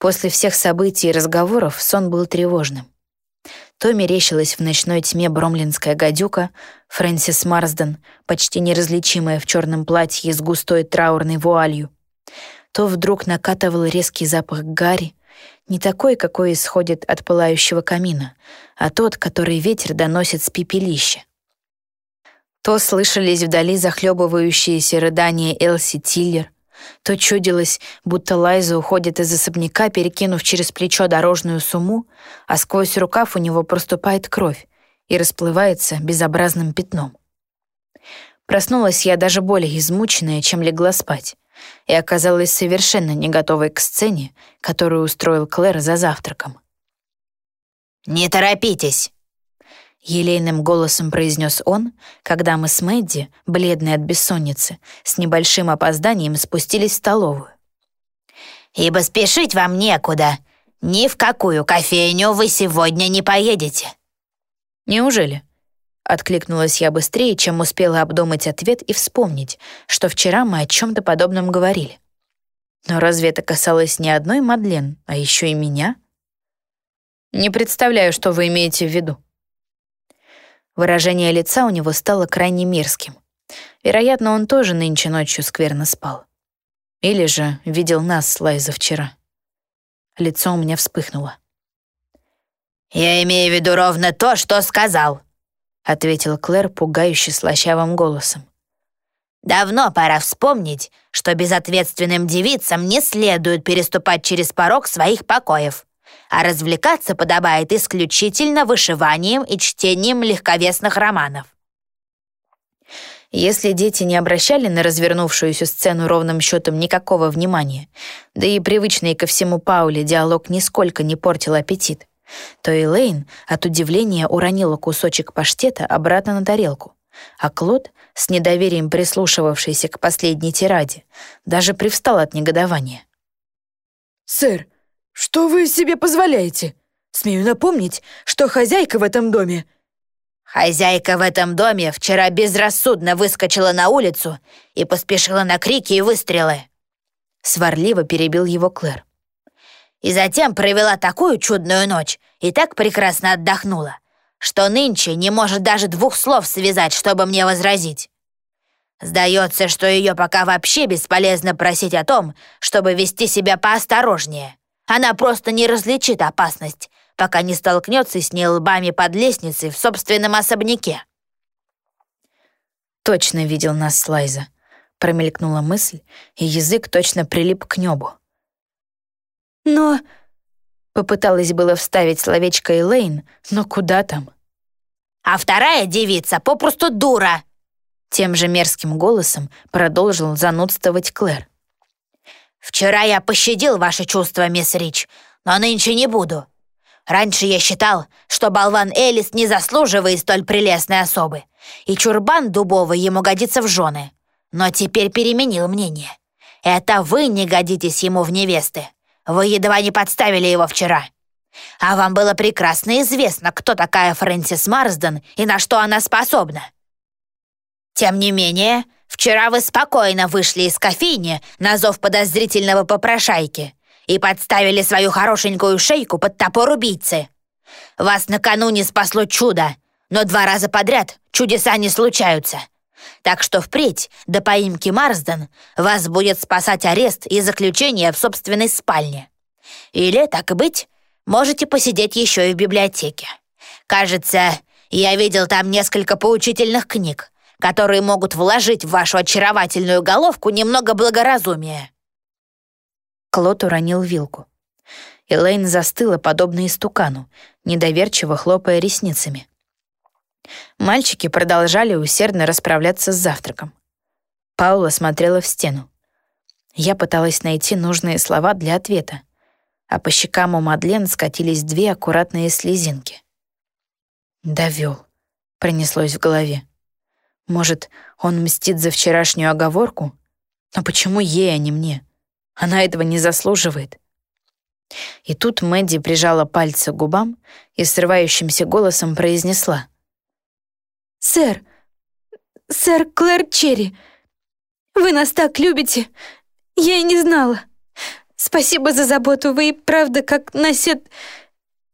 После всех событий и разговоров сон был тревожным. То мерещилась в ночной тьме бромлинская гадюка, Фрэнсис Марсден, почти неразличимая в черном платье с густой траурной вуалью. То вдруг накатывал резкий запах гари, не такой, какой исходит от пылающего камина, а тот, который ветер доносит с пепелища. То слышались вдали захлебывающиеся рыдания Элси Тиллер, то чудилось, будто Лайза уходит из особняка, перекинув через плечо дорожную сумму, а сквозь рукав у него проступает кровь и расплывается безобразным пятном. Проснулась я даже более измученная, чем легла спать, и оказалась совершенно не готовой к сцене, которую устроил Клэр за завтраком. «Не торопитесь!» Елейным голосом произнес он, когда мы с Мэдди, бледные от бессонницы, с небольшим опозданием спустились в столовую. «Ибо спешить вам некуда. Ни в какую кофейню вы сегодня не поедете». «Неужели?» Откликнулась я быстрее, чем успела обдумать ответ и вспомнить, что вчера мы о чем-то подобном говорили. Но разве это касалось не одной Мадлен, а еще и меня? Не представляю, что вы имеете в виду. Выражение лица у него стало крайне мерзким. Вероятно, он тоже нынче ночью скверно спал. Или же видел нас с Лайза вчера. Лицо у меня вспыхнуло. «Я имею в виду ровно то, что сказал», — ответил Клэр пугающе слащавым голосом. «Давно пора вспомнить, что безответственным девицам не следует переступать через порог своих покоев а развлекаться подобает исключительно вышиванием и чтением легковесных романов. Если дети не обращали на развернувшуюся сцену ровным счетом никакого внимания, да и привычный ко всему Пауле диалог нисколько не портил аппетит, то Элейн от удивления уронила кусочек паштета обратно на тарелку, а Клод, с недоверием прислушивавшийся к последней тираде, даже привстал от негодования. «Сэр, «Что вы себе позволяете? Смею напомнить, что хозяйка в этом доме...» «Хозяйка в этом доме вчера безрассудно выскочила на улицу и поспешила на крики и выстрелы». Сварливо перебил его Клэр. «И затем провела такую чудную ночь и так прекрасно отдохнула, что нынче не может даже двух слов связать, чтобы мне возразить. Сдается, что ее пока вообще бесполезно просить о том, чтобы вести себя поосторожнее. Она просто не различит опасность, пока не столкнется с ней лбами под лестницей в собственном особняке. «Точно видел нас Слайза», — промелькнула мысль, и язык точно прилип к небу. «Но...» — попыталась было вставить словечко Элейн, но куда там? «А вторая девица попросту дура!» Тем же мерзким голосом продолжил занудствовать Клэр. «Вчера я пощадил ваши чувства, мисс Рич, но нынче не буду. Раньше я считал, что болван Элис не заслуживает столь прелестной особы, и чурбан дубовый ему годится в жены. Но теперь переменил мнение. Это вы не годитесь ему в невесты. Вы едва не подставили его вчера. А вам было прекрасно известно, кто такая Фрэнсис Марсден и на что она способна. Тем не менее, Вчера вы спокойно вышли из кофейни на зов подозрительного попрошайки и подставили свою хорошенькую шейку под топор убийцы. Вас накануне спасло чудо, но два раза подряд чудеса не случаются. Так что впредь до поимки Марсден вас будет спасать арест и заключение в собственной спальне. Или, так и быть, можете посидеть еще и в библиотеке. Кажется, я видел там несколько поучительных книг, которые могут вложить в вашу очаровательную головку немного благоразумия». Клод уронил вилку. Элейн застыла, подобно истукану, недоверчиво хлопая ресницами. Мальчики продолжали усердно расправляться с завтраком. Паула смотрела в стену. Я пыталась найти нужные слова для ответа, а по щекам у Мадлен скатились две аккуратные слезинки. «Довел», — пронеслось в голове. Может, он мстит за вчерашнюю оговорку? Но почему ей, а не мне? Она этого не заслуживает. И тут Мэдди прижала пальцы к губам и срывающимся голосом произнесла. «Сэр, сэр Клэр Черри, вы нас так любите. Я и не знала. Спасибо за заботу, вы и правда как насед...»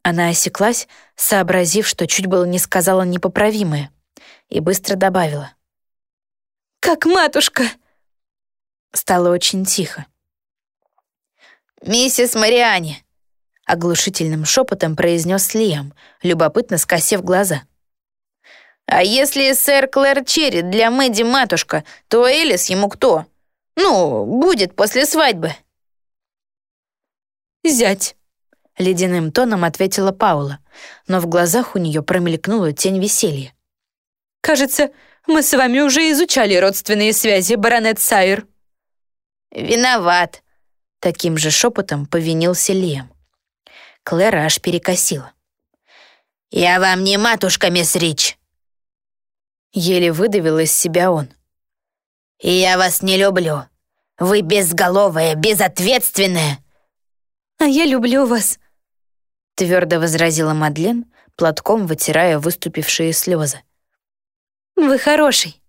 Она осеклась, сообразив, что чуть было не сказала непоправимое, и быстро добавила. «Как матушка!» Стало очень тихо. «Миссис Мариани!» Оглушительным шепотом произнес Лиам, любопытно скосив глаза. «А если сэр Клэр Черри для Мэдди матушка, то Элис ему кто? Ну, будет после свадьбы». «Зять», — ледяным тоном ответила Паула, но в глазах у нее промелькнула тень веселья. «Кажется, мы с вами уже изучали родственные связи, баронет Сайр». «Виноват», — таким же шепотом повинился Лиам. Клэра аж перекосила. «Я вам не матушка, мисс Рич!» Еле выдавил из себя он. «И я вас не люблю. Вы безголовая, безответственная». «А я люблю вас», — твердо возразила Мадлен, платком вытирая выступившие слезы. «Вы хороший».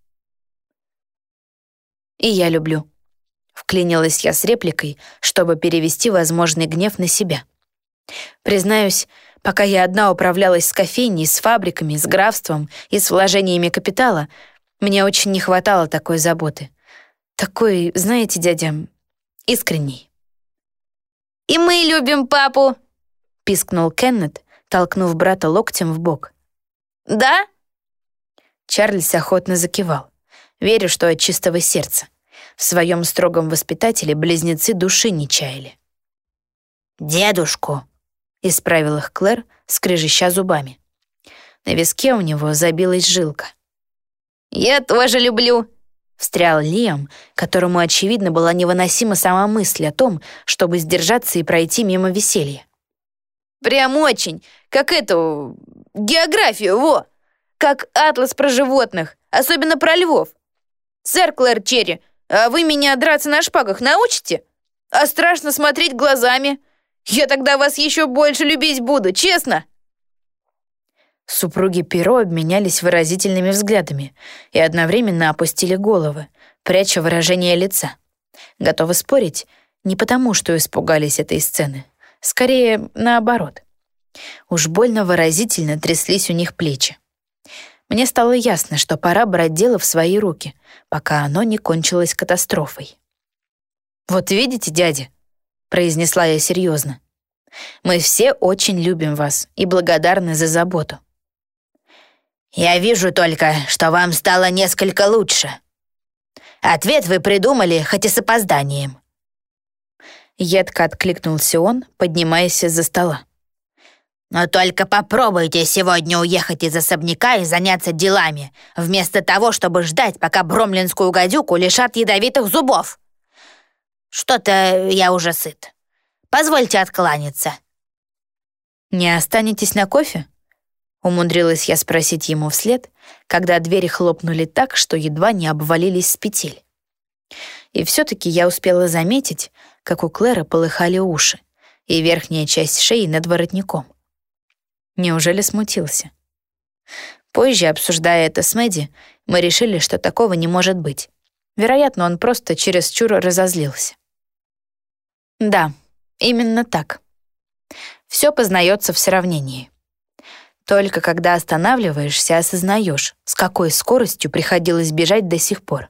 «И я люблю», — вклинилась я с репликой, чтобы перевести возможный гнев на себя. Признаюсь, пока я одна управлялась с кофейней, с фабриками, с графством и с вложениями капитала, мне очень не хватало такой заботы. Такой, знаете, дядя, искренней. «И мы любим папу!» — пискнул Кеннет, толкнув брата локтем в бок. «Да?» Чарльз охотно закивал. Верю, что от чистого сердца. В своем строгом воспитателе близнецы души не чаяли. «Дедушку!» — исправил их Клэр, скрежеща зубами. На виске у него забилась жилка. «Я тоже люблю», — встрял Лиам, которому, очевидно, была невыносима сама мысль о том, чтобы сдержаться и пройти мимо веселья. «Прям очень, как эту... географию, во! Как атлас про животных, особенно про львов. Сэр Клэр Черри, а вы меня драться на шпагах научите? А страшно смотреть глазами. Я тогда вас еще больше любить буду, честно!» Супруги Перо обменялись выразительными взглядами и одновременно опустили головы, пряча выражение лица. Готовы спорить не потому, что испугались этой сцены. Скорее, наоборот. Уж больно выразительно тряслись у них плечи. Мне стало ясно, что пора брать дело в свои руки, пока оно не кончилось катастрофой. «Вот видите, дядя?» — произнесла я серьезно. «Мы все очень любим вас и благодарны за заботу». «Я вижу только, что вам стало несколько лучше. Ответ вы придумали, хоть и с опозданием». Едко откликнулся он, поднимаясь из-за стола. «Но только попробуйте сегодня уехать из особняка и заняться делами, вместо того, чтобы ждать, пока бромлинскую гадюку лишат ядовитых зубов. Что-то я уже сыт. Позвольте откланяться». «Не останетесь на кофе?» Умудрилась я спросить ему вслед, когда двери хлопнули так, что едва не обвалились с петель. И все-таки я успела заметить, как у Клэра полыхали уши и верхняя часть шеи над воротником. Неужели смутился? Позже, обсуждая это с Мэдди, мы решили, что такого не может быть. Вероятно, он просто чересчур разозлился. Да, именно так. Все познается в сравнении. Только когда останавливаешься, осознаешь, с какой скоростью приходилось бежать до сих пор.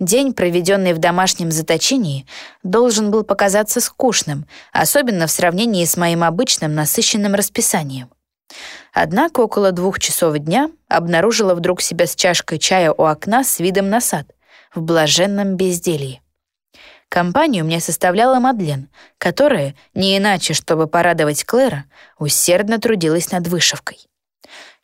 День, проведенный в домашнем заточении, должен был показаться скучным, особенно в сравнении с моим обычным насыщенным расписанием. Однако около двух часов дня обнаружила вдруг себя с чашкой чая у окна с видом на сад, в блаженном безделье. Компанию мне составляла Мадлен, которая, не иначе, чтобы порадовать Клэра, усердно трудилась над вышивкой.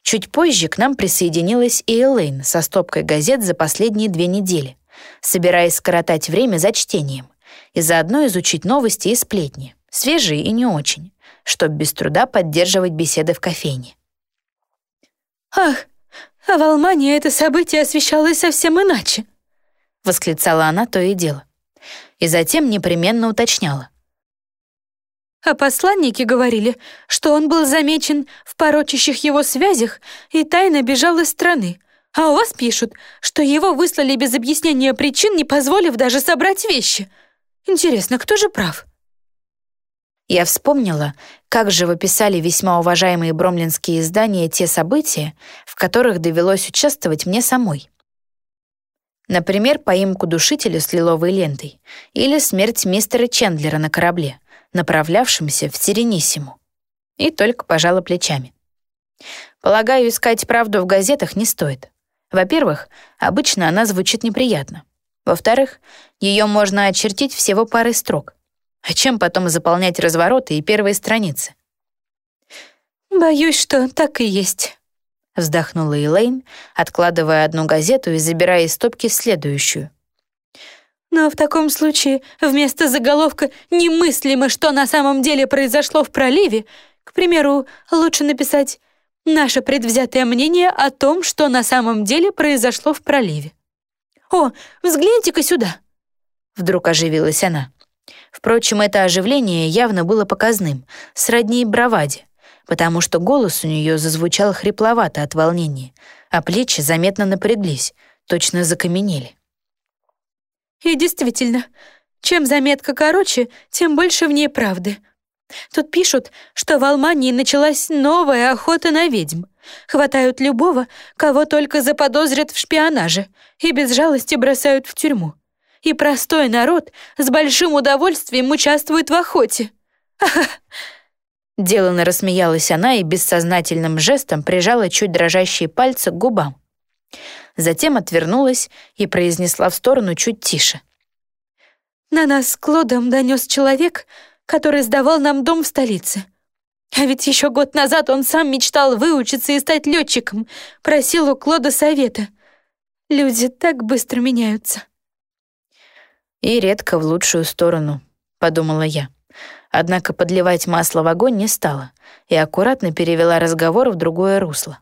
Чуть позже к нам присоединилась и Элейн со стопкой газет за последние две недели, собираясь скоротать время за чтением и заодно изучить новости и сплетни, свежие и не очень, чтобы без труда поддерживать беседы в кофейне. «Ах, а в Алмане это событие освещалось совсем иначе», восклицала она то и дело и затем непременно уточняла. А посланники говорили, что он был замечен в порочащих его связях и тайно бежал из страны. А у вас пишут, что его выслали без объяснения причин, не позволив даже собрать вещи. Интересно, кто же прав? Я вспомнила, как же выписали весьма уважаемые бромлинские издания те события, в которых довелось участвовать мне самой. Например, поимку душителя с лиловой лентой или смерть мистера Чендлера на корабле, направлявшемся в Сиренисиму. И только пожала плечами. Полагаю, искать правду в газетах не стоит. Во-первых, обычно она звучит неприятно. Во-вторых, ее можно очертить всего парой строк. А чем потом заполнять развороты и первые страницы? «Боюсь, что так и есть», — вздохнула Элейн, откладывая одну газету и забирая из стопки следующую. «Но в таком случае вместо заголовка «Немыслимо, что на самом деле произошло в проливе», к примеру, лучше написать «Наше предвзятое мнение о том, что на самом деле произошло в проливе». «О, взгляните-ка сюда!» Вдруг оживилась она. Впрочем, это оживление явно было показным, сродни браваде, потому что голос у нее зазвучал хрипловато от волнения, а плечи заметно напряглись, точно закаменели. «И действительно, чем заметка короче, тем больше в ней правды», Тут пишут, что в Алмании началась новая охота на ведьм. Хватают любого, кого только заподозрят в шпионаже, и без жалости бросают в тюрьму. И простой народ с большим удовольствием участвует в охоте. Делано рассмеялась она и бессознательным жестом прижала чуть дрожащие пальцы к губам. Затем отвернулась и произнесла в сторону чуть тише. «На нас с Клодом донес человек, который сдавал нам дом в столице. А ведь еще год назад он сам мечтал выучиться и стать летчиком, просил у Клода совета. Люди так быстро меняются. И редко в лучшую сторону, подумала я. Однако подливать масло в огонь не стала и аккуратно перевела разговор в другое русло,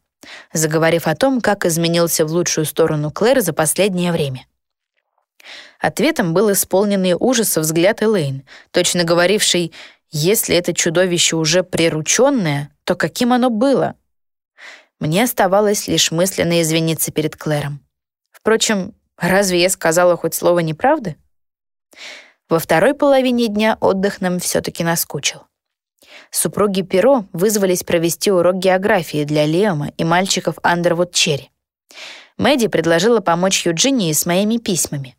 заговорив о том, как изменился в лучшую сторону Клэр за последнее время. Ответом был исполненный ужаса взгляд Элейн, точно говоривший, если это чудовище уже прирученное, то каким оно было? Мне оставалось лишь мысленно извиниться перед Клэром. Впрочем, разве я сказала хоть слово неправды? Во второй половине дня отдых нам все-таки наскучил. Супруги Перо вызвались провести урок географии для Леома и мальчиков Андервуд Черри. Мэдди предложила помочь Юджинии с моими письмами.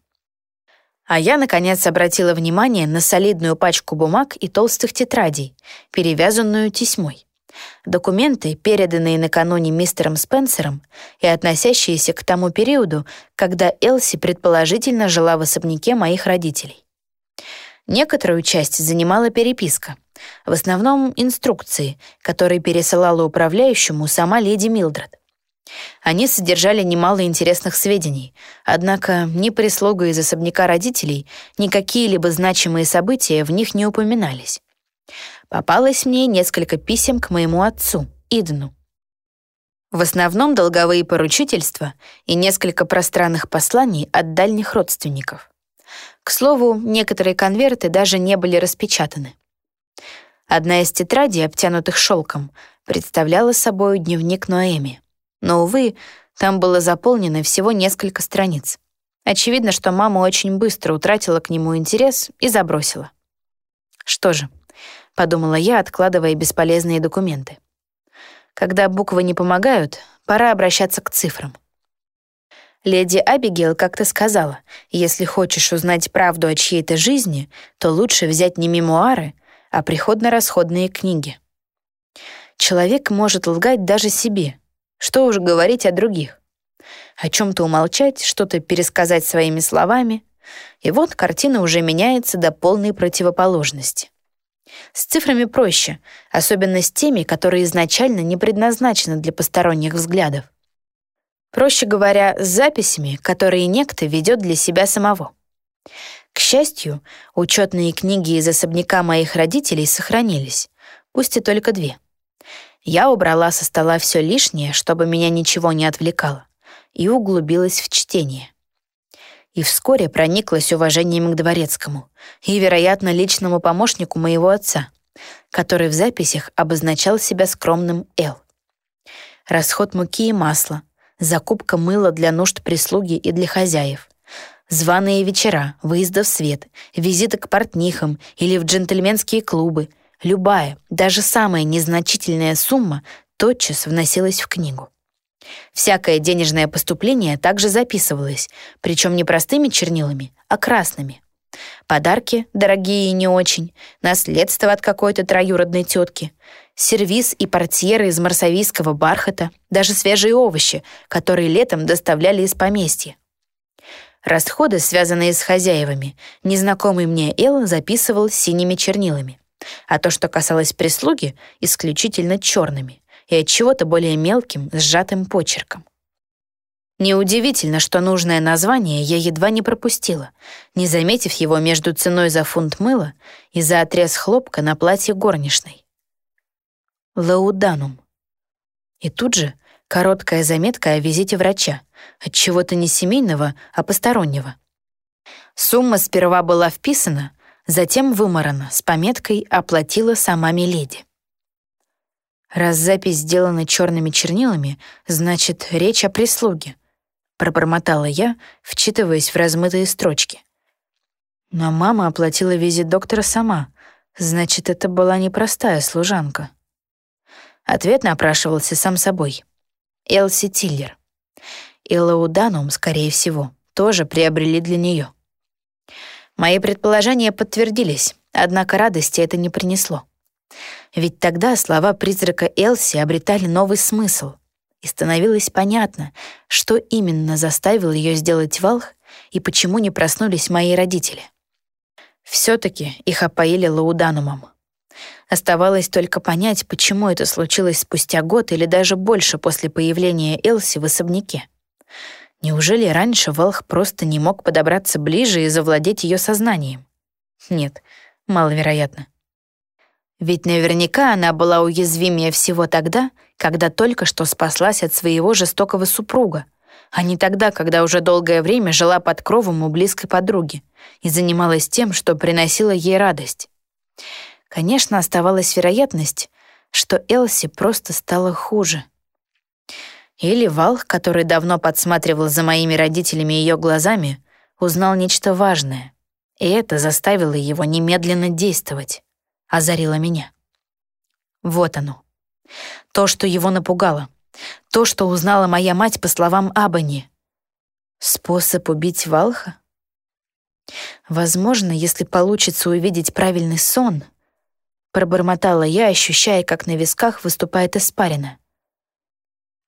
А я, наконец, обратила внимание на солидную пачку бумаг и толстых тетрадей, перевязанную тесьмой. Документы, переданные накануне мистером Спенсером и относящиеся к тому периоду, когда Элси предположительно жила в особняке моих родителей. Некоторую часть занимала переписка, в основном инструкции, которые пересылала управляющему сама леди Милдред. Они содержали немало интересных сведений, однако ни прислуга из особняка родителей, ни какие-либо значимые события в них не упоминались. Попалось мне несколько писем к моему отцу, Идну. В основном долговые поручительства и несколько пространных посланий от дальних родственников. К слову, некоторые конверты даже не были распечатаны. Одна из тетрадей, обтянутых шелком, представляла собой дневник Ноэми. Но, увы, там было заполнено всего несколько страниц. Очевидно, что мама очень быстро утратила к нему интерес и забросила. Что же, подумала я, откладывая бесполезные документы. Когда буквы не помогают, пора обращаться к цифрам. Леди Абигейл как-то сказала, если хочешь узнать правду о чьей-то жизни, то лучше взять не мемуары, а приходно-расходные книги. Человек может лгать даже себе, что уж говорить о других. О чем-то умолчать, что-то пересказать своими словами. И вот картина уже меняется до полной противоположности. С цифрами проще, особенно с теми, которые изначально не предназначены для посторонних взглядов. Проще говоря, с записями, которые некто ведет для себя самого. К счастью, учетные книги из особняка моих родителей сохранились, пусть и только две. Я убрала со стола все лишнее, чтобы меня ничего не отвлекало, и углубилась в чтение. И вскоре прониклась уважением к дворецкому и, вероятно, личному помощнику моего отца, который в записях обозначал себя скромным «Л». Расход муки и масла, закупка мыла для нужд прислуги и для хозяев, званые вечера, выезды в свет, визиты к портнихам или в джентльменские клубы — любая, даже самая незначительная сумма тотчас вносилась в книгу. Всякое денежное поступление также записывалось, причем не простыми чернилами, а красными. Подарки, дорогие и не очень, наследство от какой-то троюродной тетки, сервиз и портьеры из марсавийского бархата, даже свежие овощи, которые летом доставляли из поместья. Расходы, связанные с хозяевами, незнакомый мне Эл записывал синими чернилами, а то, что касалось прислуги, исключительно черными и от чего-то более мелким, сжатым почерком. Неудивительно, что нужное название я едва не пропустила, не заметив его между ценой за фунт мыла и за отрез хлопка на платье горничной. Лауданум. И тут же короткая заметка о визите врача, от чего-то не семейного, а постороннего. Сумма сперва была вписана, затем вымарана с пометкой «Оплатила сама Миледи». Раз запись сделана черными чернилами, значит, речь о прислуге. Пробормотала я, вчитываясь в размытые строчки. Но мама оплатила визит доктора сама, значит, это была непростая служанка. Ответ напрашивался сам собой. Элси Тиллер. И Лауданум, скорее всего, тоже приобрели для нее. Мои предположения подтвердились, однако радости это не принесло. Ведь тогда слова призрака Элси обретали новый смысл, и становилось понятно, что именно заставил ее сделать Валх и почему не проснулись мои родители. Все-таки их опоили лауданумом. Оставалось только понять, почему это случилось спустя год или даже больше после появления Элси в особняке. Неужели раньше Волх просто не мог подобраться ближе и завладеть ее сознанием? Нет, маловероятно. Ведь наверняка она была уязвимее всего тогда, когда только что спаслась от своего жестокого супруга, а не тогда, когда уже долгое время жила под кровом у близкой подруги и занималась тем, что приносило ей радость. Конечно, оставалась вероятность, что Элси просто стала хуже. Или Вал, который давно подсматривал за моими родителями ее глазами, узнал нечто важное, и это заставило его немедленно действовать, озарило меня. Вот оно. То, что его напугало. То, что узнала моя мать по словам Абани. Способ убить Валха? Возможно, если получится увидеть правильный сон — Пробормотала я, ощущая, как на висках выступает испарина.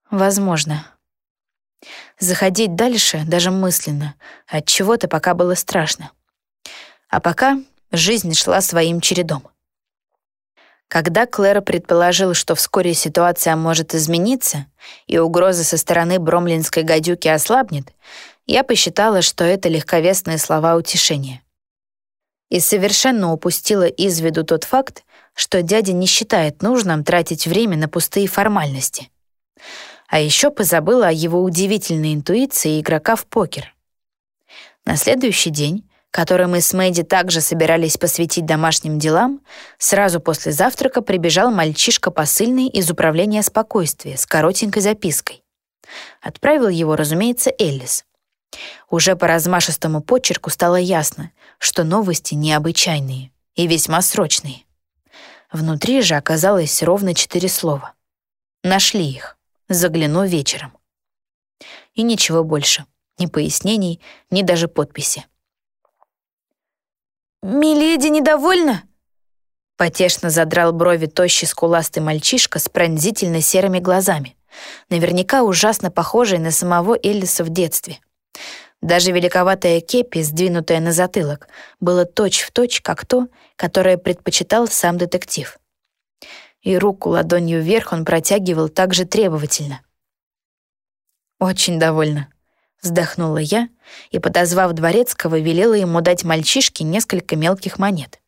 Возможно. Заходить дальше, даже мысленно, от чего-то пока было страшно. А пока жизнь шла своим чередом. Когда Клэр предположил, что вскоре ситуация может измениться и угроза со стороны бромлинской гадюки ослабнет, я посчитала, что это легковесные слова утешения. И совершенно упустила из виду тот факт, что дядя не считает нужным тратить время на пустые формальности. А еще позабыла о его удивительной интуиции игрока в покер. На следующий день, который мы с Мэдди также собирались посвятить домашним делам, сразу после завтрака прибежал мальчишка посыльный из управления спокойствия с коротенькой запиской. Отправил его, разумеется, Эллис. Уже по размашистому почерку стало ясно, что новости необычайные и весьма срочные. Внутри же оказалось ровно четыре слова. Нашли их. Загляну вечером. И ничего больше. Ни пояснений, ни даже подписи. «Миледи недовольна?» Потешно задрал брови тощий скуластый мальчишка с пронзительно серыми глазами, наверняка ужасно похожий на самого Эллиса в детстве. Даже великоватая кепи, сдвинутая на затылок, было точь-в-точь, точь, как то, которое предпочитал сам детектив. И руку ладонью вверх он протягивал так же требовательно. «Очень довольна», — вздохнула я и, подозвав Дворецкого, велела ему дать мальчишке несколько мелких монет.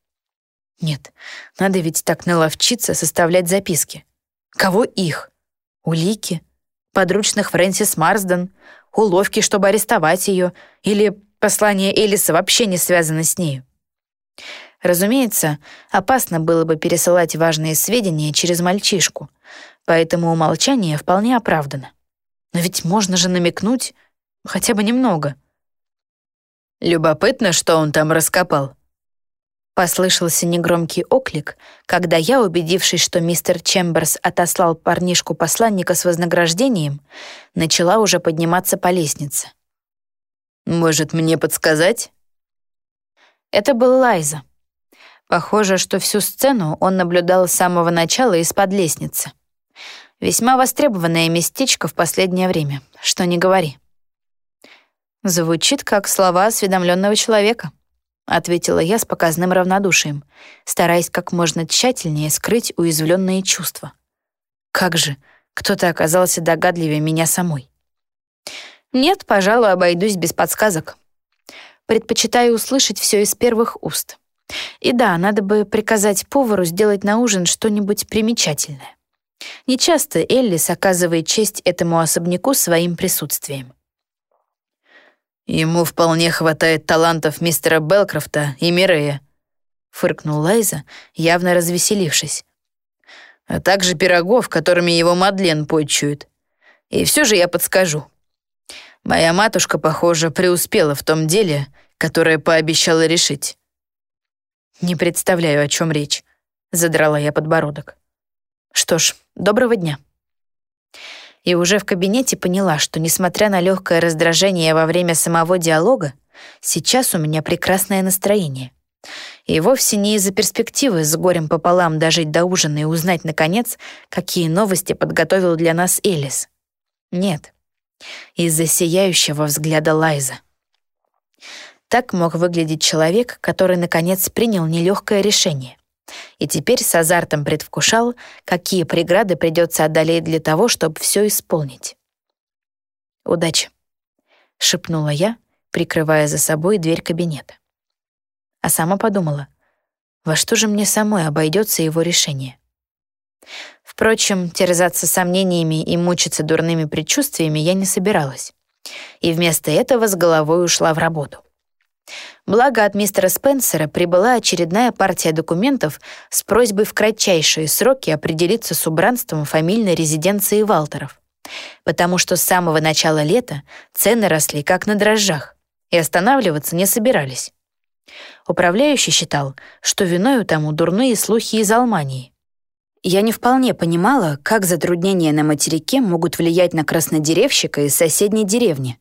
Нет, надо ведь так наловчиться составлять записки. Кого их? Улики? Подручных Фрэнсис Марсден? уловки, чтобы арестовать ее, или послание Элиса вообще не связано с нею. Разумеется, опасно было бы пересылать важные сведения через мальчишку, поэтому умолчание вполне оправдано. Но ведь можно же намекнуть хотя бы немного. Любопытно, что он там раскопал. Послышался негромкий оклик, когда я, убедившись, что мистер Чемберс отослал парнишку посланника с вознаграждением, начала уже подниматься по лестнице. «Может, мне подсказать?» Это был Лайза. Похоже, что всю сцену он наблюдал с самого начала из-под лестницы. Весьма востребованное местечко в последнее время, что не говори. Звучит как слова осведомленного человека ответила я с показным равнодушием, стараясь как можно тщательнее скрыть уязвленные чувства. Как же, кто-то оказался догадливее меня самой. Нет, пожалуй, обойдусь без подсказок. Предпочитаю услышать все из первых уст. И да, надо бы приказать повару сделать на ужин что-нибудь примечательное. Нечасто Эллис оказывает честь этому особняку своим присутствием. «Ему вполне хватает талантов мистера Белкрофта и Мирея», — фыркнул Лайза, явно развеселившись. «А также пирогов, которыми его Мадлен почует. И все же я подскажу. Моя матушка, похоже, преуспела в том деле, которое пообещала решить». «Не представляю, о чем речь», — задрала я подбородок. «Что ж, доброго дня» и уже в кабинете поняла, что, несмотря на легкое раздражение во время самого диалога, сейчас у меня прекрасное настроение. И вовсе не из-за перспективы с горем пополам дожить до ужина и узнать, наконец, какие новости подготовил для нас Элис. Нет, из-за сияющего взгляда Лайза. Так мог выглядеть человек, который, наконец, принял нелегкое решение и теперь с азартом предвкушал, какие преграды придется одолеть для того, чтобы все исполнить. «Удачи», — шепнула я, прикрывая за собой дверь кабинета. А сама подумала, во что же мне самой обойдется его решение. Впрочем, терзаться сомнениями и мучиться дурными предчувствиями я не собиралась, и вместо этого с головой ушла в работу. Благо от мистера Спенсера прибыла очередная партия документов с просьбой в кратчайшие сроки определиться с убранством фамильной резиденции Валтеров. Потому что с самого начала лета цены росли как на дрожжах, и останавливаться не собирались. Управляющий считал, что виною тому дурные слухи из Алмании. Я не вполне понимала, как затруднения на материке могут влиять на краснодеревщика из соседней деревни.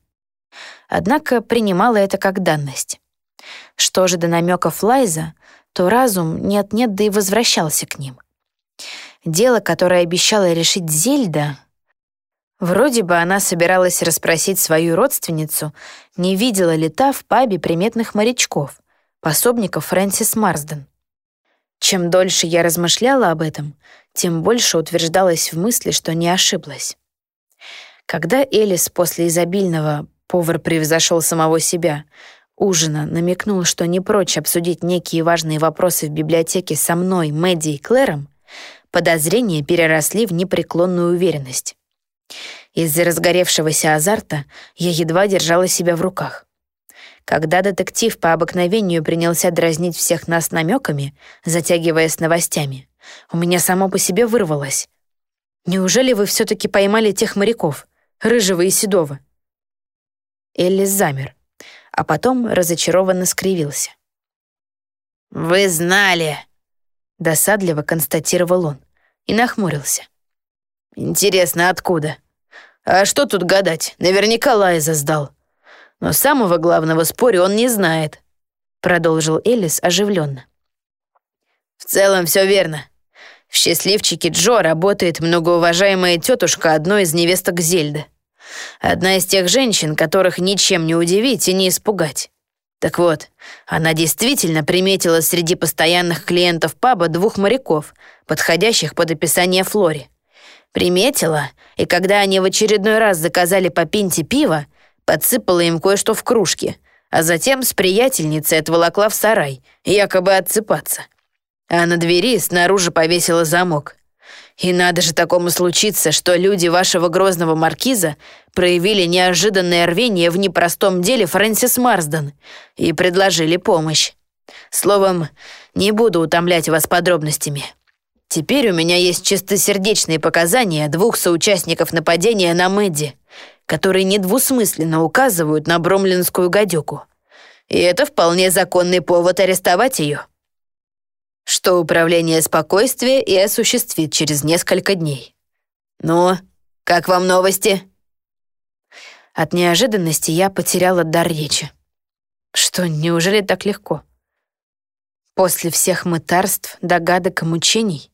Однако принимала это как данность. Что же до намеков Лайза, то разум нет-нет, да и возвращался к ним. Дело, которое обещала решить Зельда, вроде бы она собиралась расспросить свою родственницу, не видела ли та в пабе приметных морячков, пособников Фрэнсис Марсден. Чем дольше я размышляла об этом, тем больше утверждалась в мысли, что не ошиблась. Когда Элис после изобильного повар превзошел самого себя, ужина намекнул, что не прочь обсудить некие важные вопросы в библиотеке со мной, Мэдди и Клэром, подозрения переросли в непреклонную уверенность. Из-за разгоревшегося азарта я едва держала себя в руках. Когда детектив по обыкновению принялся дразнить всех нас намеками, затягивая с новостями, у меня само по себе вырвалось. «Неужели вы все-таки поймали тех моряков, Рыжего и Седова?» Эллис замер а потом разочарованно скривился. «Вы знали!» — досадливо констатировал он и нахмурился. «Интересно, откуда? А что тут гадать? Наверняка Лайза сдал. Но самого главного споря он не знает», — продолжил Элис оживленно. «В целом все верно. В счастливчике Джо работает многоуважаемая тетушка одной из невесток Зельды. Одна из тех женщин, которых ничем не удивить и не испугать. Так вот, она действительно приметила среди постоянных клиентов паба двух моряков, подходящих под описание Флори. Приметила, и когда они в очередной раз заказали по пинте пива, подсыпала им кое-что в кружке, а затем с приятельницей отволокла в сарай, якобы отсыпаться. А на двери снаружи повесила замок. И надо же такому случиться, что люди вашего грозного маркиза проявили неожиданное рвение в непростом деле Фрэнсис Марсден и предложили помощь. Словом, не буду утомлять вас подробностями. Теперь у меня есть чистосердечные показания двух соучастников нападения на Мэдди, которые недвусмысленно указывают на бромлинскую гадюку. И это вполне законный повод арестовать ее. Что управление спокойствия и осуществит через несколько дней. Ну, как вам новости?» От неожиданности я потеряла дар речи. Что, неужели так легко? После всех мытарств, догадок и мучений?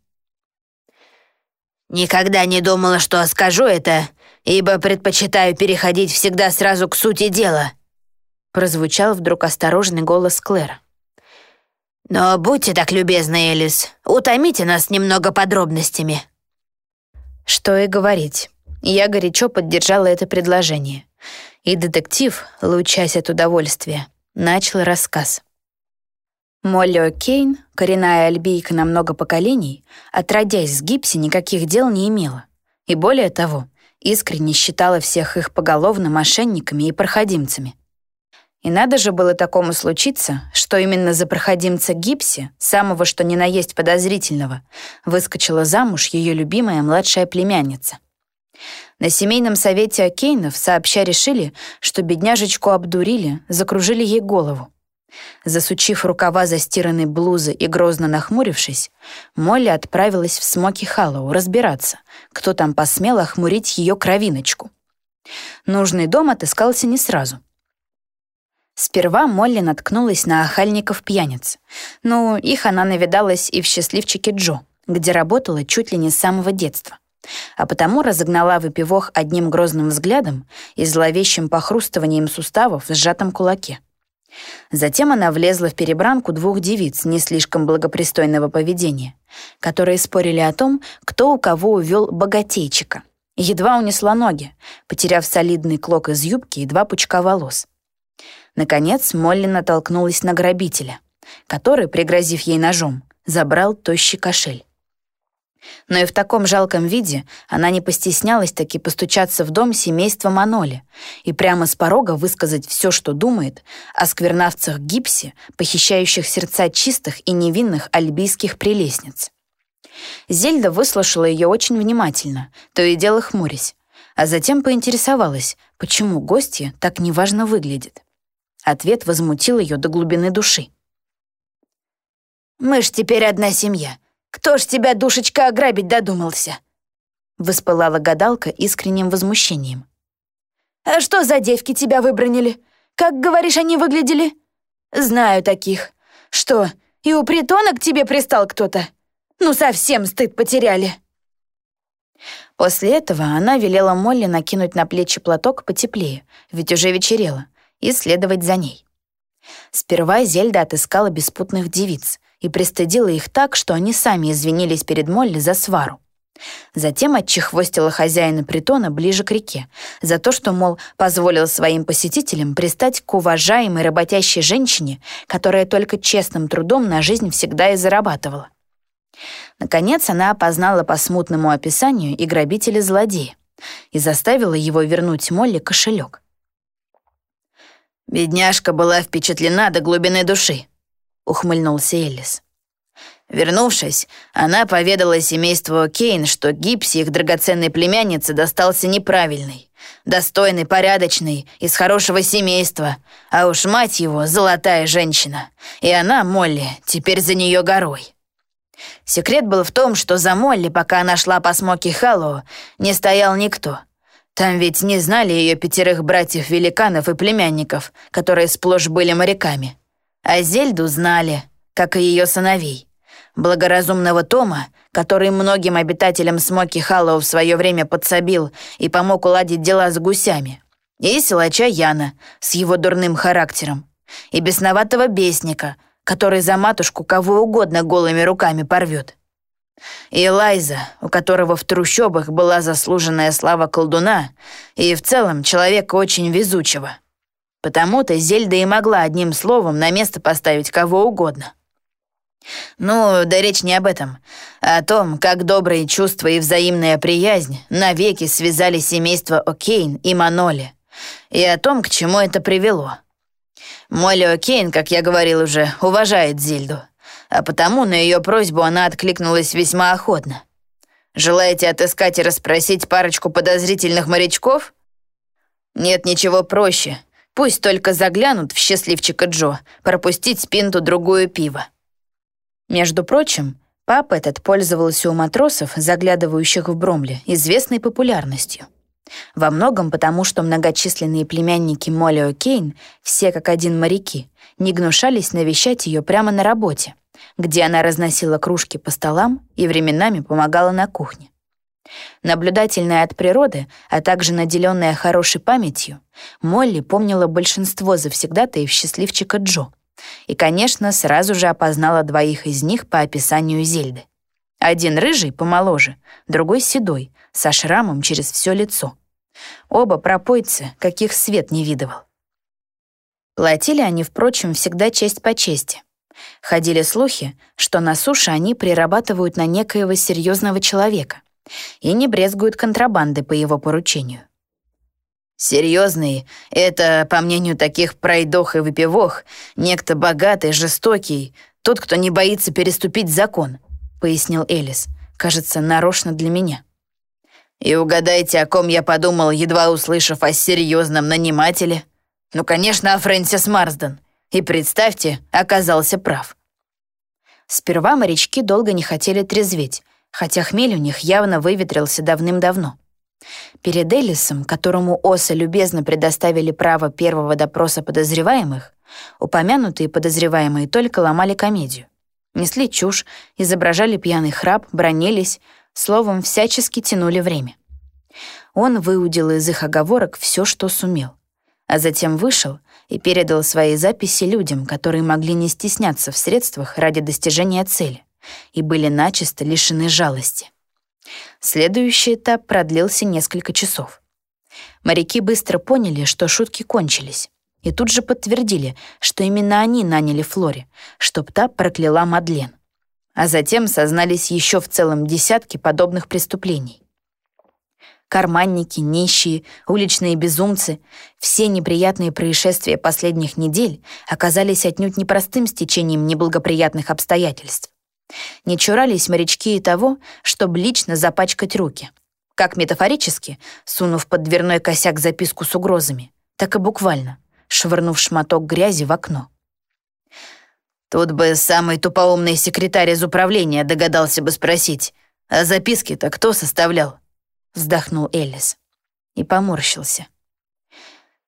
«Никогда не думала, что скажу это, ибо предпочитаю переходить всегда сразу к сути дела», прозвучал вдруг осторожный голос Клэра. «Но будьте так любезны, Элис, утомите нас немного подробностями». Что и говорить. Я горячо поддержала это предложение. И детектив, лучась от удовольствия, начал рассказ. Молли О'Кейн, коренная альбийка на много поколений, отродясь с Гипси, никаких дел не имела. И более того, искренне считала всех их поголовно мошенниками и проходимцами. И надо же было такому случиться, что именно за проходимца Гипси, самого что ни на есть подозрительного, выскочила замуж ее любимая младшая племянница. На семейном совете Окейнов сообща решили, что бедняжечку обдурили, закружили ей голову. Засучив рукава застиранной блузы и грозно нахмурившись, Молли отправилась в Смоки Халлоу разбираться, кто там посмел охмурить ее кровиночку. Нужный дом отыскался не сразу. Сперва Молли наткнулась на охальников-пьяниц. Ну, их она навидалась и в «Счастливчике Джо», где работала чуть ли не с самого детства а потому разогнала выпивох одним грозным взглядом и зловещим похрустыванием суставов в сжатом кулаке. Затем она влезла в перебранку двух девиц не слишком благопристойного поведения, которые спорили о том, кто у кого увел богатейчика. Едва унесла ноги, потеряв солидный клок из юбки и два пучка волос. Наконец Молли натолкнулась на грабителя, который, пригрозив ей ножом, забрал тощий кошель. Но и в таком жалком виде она не постеснялась таки постучаться в дом семейства Маноли и прямо с порога высказать все, что думает о сквернавцах Гипсе, похищающих сердца чистых и невинных альбийских прелестниц. Зельда выслушала ее очень внимательно, то и дело хмурясь, а затем поинтересовалась, почему гостья так неважно выглядит. Ответ возмутил ее до глубины души. «Мы ж теперь одна семья. Кто ж тебя, душечка, ограбить додумался?» Воспылала гадалка искренним возмущением. «А что за девки тебя выбронили? Как, говоришь, они выглядели?» «Знаю таких. Что, и у притона к тебе пристал кто-то? Ну, совсем стыд потеряли». После этого она велела Молли накинуть на плечи платок потеплее, ведь уже вечерело, и следовать за ней. Сперва Зельда отыскала беспутных девиц, и пристыдила их так, что они сами извинились перед Молли за свару. Затем отчехвостила хозяина притона ближе к реке за то, что, мол, позволил своим посетителям пристать к уважаемой работящей женщине, которая только честным трудом на жизнь всегда и зарабатывала. Наконец она опознала по смутному описанию и грабителя-злодея и заставила его вернуть Молли кошелек. «Бедняжка была впечатлена до глубины души», — ухмыльнулся Эллис. Вернувшись, она поведала семейству Кейн, что Гипси, их драгоценной племяннице, достался неправильный, достойный, порядочный, из хорошего семейства, а уж мать его — золотая женщина, и она, Молли, теперь за нее горой. Секрет был в том, что за Молли, пока она шла по Смоки Халлоу, не стоял никто. Там ведь не знали ее пятерых братьев-великанов и племянников, которые сплошь были моряками. А Зельду знали, как и ее сыновей. Благоразумного Тома, который многим обитателям Смоки Халлоу в свое время подсобил и помог уладить дела с гусями. И силача Яна с его дурным характером. И бесноватого бесника, который за матушку кого угодно голыми руками порвет. И Лайза, у которого в трущобах была заслуженная слава колдуна, и в целом человека очень везучего. Потому-то Зельда и могла одним словом на место поставить кого угодно. Ну, да речь не об этом, а о том, как добрые чувства и взаимная приязнь навеки связали семейство О'Кейн и Маноли, и о том, к чему это привело. Молли О'Кейн, как я говорил уже, уважает Зельду, а потому на ее просьбу она откликнулась весьма охотно. Желаете отыскать и расспросить парочку подозрительных морячков? Нет ничего проще — Пусть только заглянут в счастливчика Джо, пропустить спинту другую пиво. Между прочим, папа этот пользовался у матросов, заглядывающих в Бромли, известной популярностью. Во многом потому, что многочисленные племянники Молли О'Кейн, все как один моряки, не гнушались навещать ее прямо на работе, где она разносила кружки по столам и временами помогала на кухне. Наблюдательная от природы, а также наделенная хорошей памятью, Молли помнила большинство завсегдатаев счастливчика Джо и, конечно, сразу же опознала двоих из них по описанию Зельды. Один рыжий, помоложе, другой седой, со шрамом через все лицо. Оба пропойцы, каких свет не видывал. Платили они, впрочем, всегда честь по чести. Ходили слухи, что на суше они прирабатывают на некоего серьезного человека и не брезгуют контрабанды по его поручению. Серьезный — это, по мнению таких пройдох и выпивох, некто богатый, жестокий, тот, кто не боится переступить закон, — пояснил Элис, кажется, нарочно для меня. И угадайте, о ком я подумал, едва услышав о серьезном нанимателе. Ну, конечно, о Фрэнсис Марсден. И представьте, оказался прав. Сперва морячки долго не хотели трезветь, хотя хмель у них явно выветрился давным-давно. Перед Элисом, которому Оса любезно предоставили право первого допроса подозреваемых, упомянутые подозреваемые только ломали комедию. Несли чушь, изображали пьяный храп, бронились, Словом, всячески тянули время. Он выудил из их оговорок все, что сумел, а затем вышел и передал свои записи людям, которые могли не стесняться в средствах ради достижения цели и были начисто лишены жалости. Следующий этап продлился несколько часов. Моряки быстро поняли, что шутки кончились, и тут же подтвердили, что именно они наняли Флори, чтоб та прокляла Мадлен а затем сознались еще в целом десятке подобных преступлений. Карманники, нищие, уличные безумцы — все неприятные происшествия последних недель оказались отнюдь непростым стечением неблагоприятных обстоятельств. Не чурались морячки и того, чтобы лично запачкать руки. Как метафорически, сунув под дверной косяк записку с угрозами, так и буквально, швырнув шматок грязи в окно. Тут бы самый тупоумный секретарь из управления догадался бы спросить, а записки-то кто составлял? Вздохнул Элис и поморщился.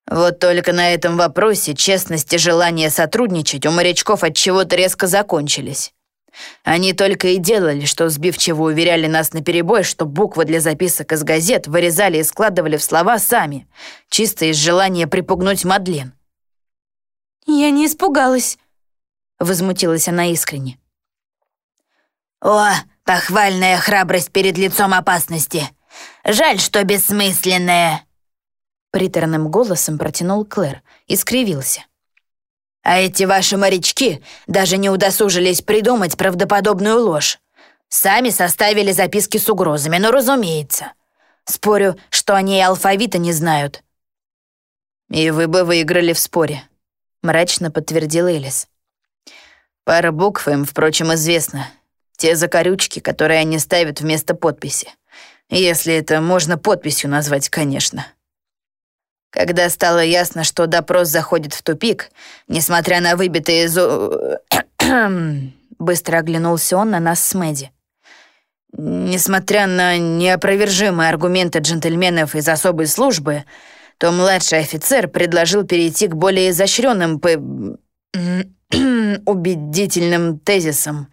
Вот только на этом вопросе честность и желание сотрудничать у морячков от чего-то резко закончились. Они только и делали, что сбивчиво уверяли нас на перебой, что буквы для записок из газет вырезали и складывали в слова сами, чисто из желания припугнуть Мадлен. «Я не испугалась», — возмутилась она искренне. «О, похвальная храбрость перед лицом опасности! Жаль, что бессмысленная!» Приторным голосом протянул Клэр и скривился. «А эти ваши морячки даже не удосужились придумать правдоподобную ложь. Сами составили записки с угрозами, но разумеется. Спорю, что они и алфавита не знают». «И вы бы выиграли в споре», — мрачно подтвердил Элис. Пара букв им, впрочем, известна. Те закорючки, которые они ставят вместо подписи. Если это можно подписью назвать, конечно. Когда стало ясно, что допрос заходит в тупик, несмотря на выбитые зу... Быстро оглянулся он на нас с Мэдди. Несмотря на неопровержимые аргументы джентльменов из особой службы, то младший офицер предложил перейти к более изощренным по... убедительным тезисом.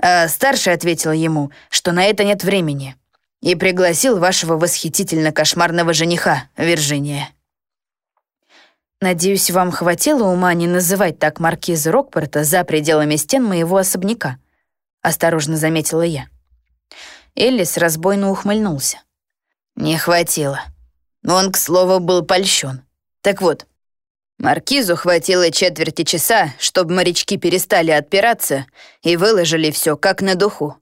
А старший ответил ему, что на это нет времени, и пригласил вашего восхитительно-кошмарного жениха, Виржиния. «Надеюсь, вам хватило ума не называть так маркиза Рокпорта за пределами стен моего особняка», — осторожно заметила я. Эллис разбойно ухмыльнулся. «Не хватило. Он, к слову, был польщен. Так вот, Маркизу хватило четверти часа, чтобы морячки перестали отпираться и выложили все как на духу.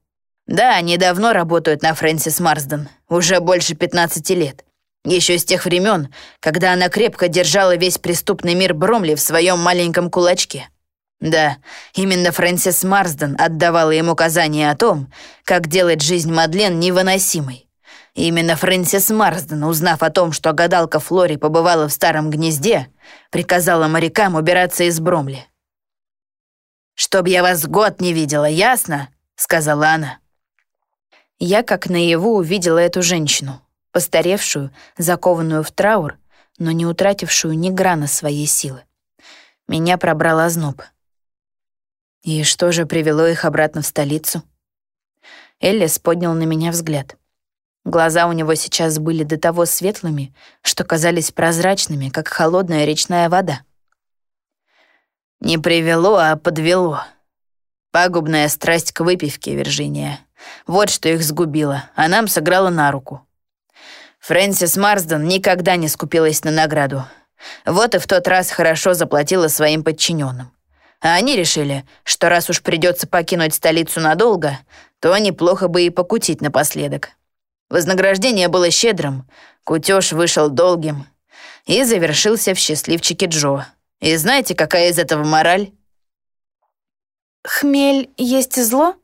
Да, они давно работают на Фрэнсис Марсден, уже больше 15 лет. Еще с тех времен, когда она крепко держала весь преступный мир Бромли в своем маленьком кулачке. Да, именно Фрэнсис Марсден отдавала им указания о том, как делать жизнь Мадлен невыносимой. Именно Фрэнсис Марсден, узнав о том, что гадалка Флори побывала в старом гнезде, приказала морякам убираться из Бромли. «Чтоб я вас год не видела, ясно?» — сказала она. Я как наяву увидела эту женщину, постаревшую, закованную в траур, но не утратившую ни грана своей силы. Меня пробрал озноб. И что же привело их обратно в столицу? Эллис поднял на меня взгляд. Глаза у него сейчас были до того светлыми, что казались прозрачными, как холодная речная вода. «Не привело, а подвело. Пагубная страсть к выпивке, Виржиния. Вот что их сгубило, а нам сыграло на руку. Фрэнсис Марсден никогда не скупилась на награду. Вот и в тот раз хорошо заплатила своим подчиненным. А они решили, что раз уж придется покинуть столицу надолго, то неплохо бы и покутить напоследок. Вознаграждение было щедрым, кутеж вышел долгим и завершился в счастливчике Джо. И знаете, какая из этого мораль? «Хмель есть зло?»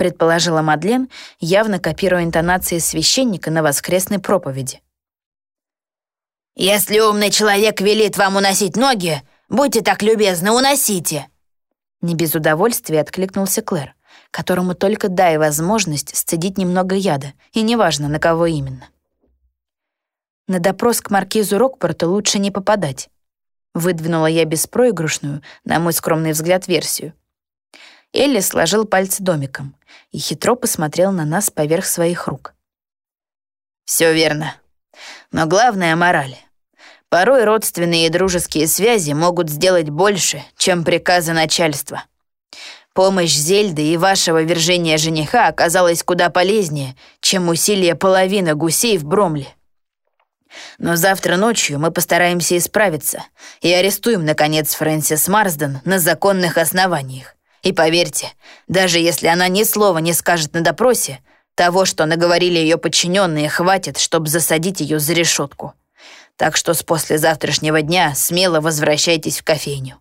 Предположила Мадлен, явно копируя интонации священника на воскресной проповеди. «Если умный человек велит вам уносить ноги, будьте так любезны, уносите!» Не без удовольствия откликнулся Клэр, которому только дай возможность сцедить немного яда, и неважно, на кого именно. На допрос к маркизу Рокпорту лучше не попадать. Выдвинула я беспроигрышную, на мой скромный взгляд, версию. Элли сложил пальцы домиком и хитро посмотрел на нас поверх своих рук. «Все верно. Но главная мораль. Порой родственные и дружеские связи могут сделать больше, чем приказы начальства. Помощь Зельды и вашего вержения жениха оказалась куда полезнее, чем усилия половины гусей в Бромле. Но завтра ночью мы постараемся исправиться и арестуем, наконец, Фрэнсис Марсден на законных основаниях. И поверьте, даже если она ни слова не скажет на допросе, того, что наговорили ее подчиненные, хватит, чтобы засадить ее за решетку. Так что с послезавтрашнего дня смело возвращайтесь в кофейню.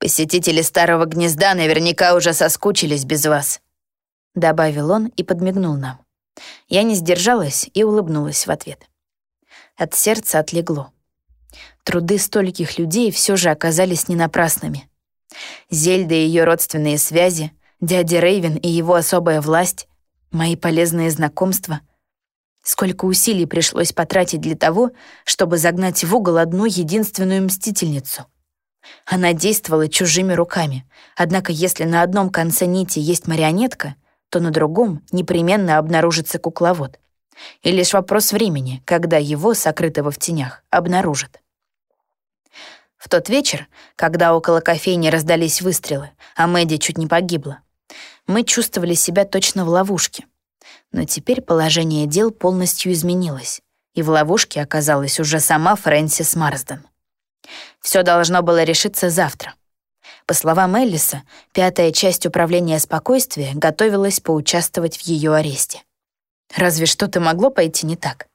Посетители старого гнезда наверняка уже соскучились без вас», — добавил он и подмигнул нам. Я не сдержалась и улыбнулась в ответ. От сердца отлегло. Труды стольких людей все же оказались не напрасными. Зельда и ее родственные связи, дядя Рейвен и его особая власть, мои полезные знакомства. Сколько усилий пришлось потратить для того, чтобы загнать в угол одну единственную мстительницу. Она действовала чужими руками, однако если на одном конце нити есть марионетка, то на другом непременно обнаружится кукловод. И лишь вопрос времени, когда его, сокрытого в тенях, обнаружат. В тот вечер, когда около кофейни раздались выстрелы, а Мэдди чуть не погибла, мы чувствовали себя точно в ловушке. Но теперь положение дел полностью изменилось, и в ловушке оказалась уже сама Фрэнсис Марсден. Все должно было решиться завтра. По словам Эллиса, пятая часть управления спокойствия готовилась поучаствовать в ее аресте. Разве что-то могло пойти не так?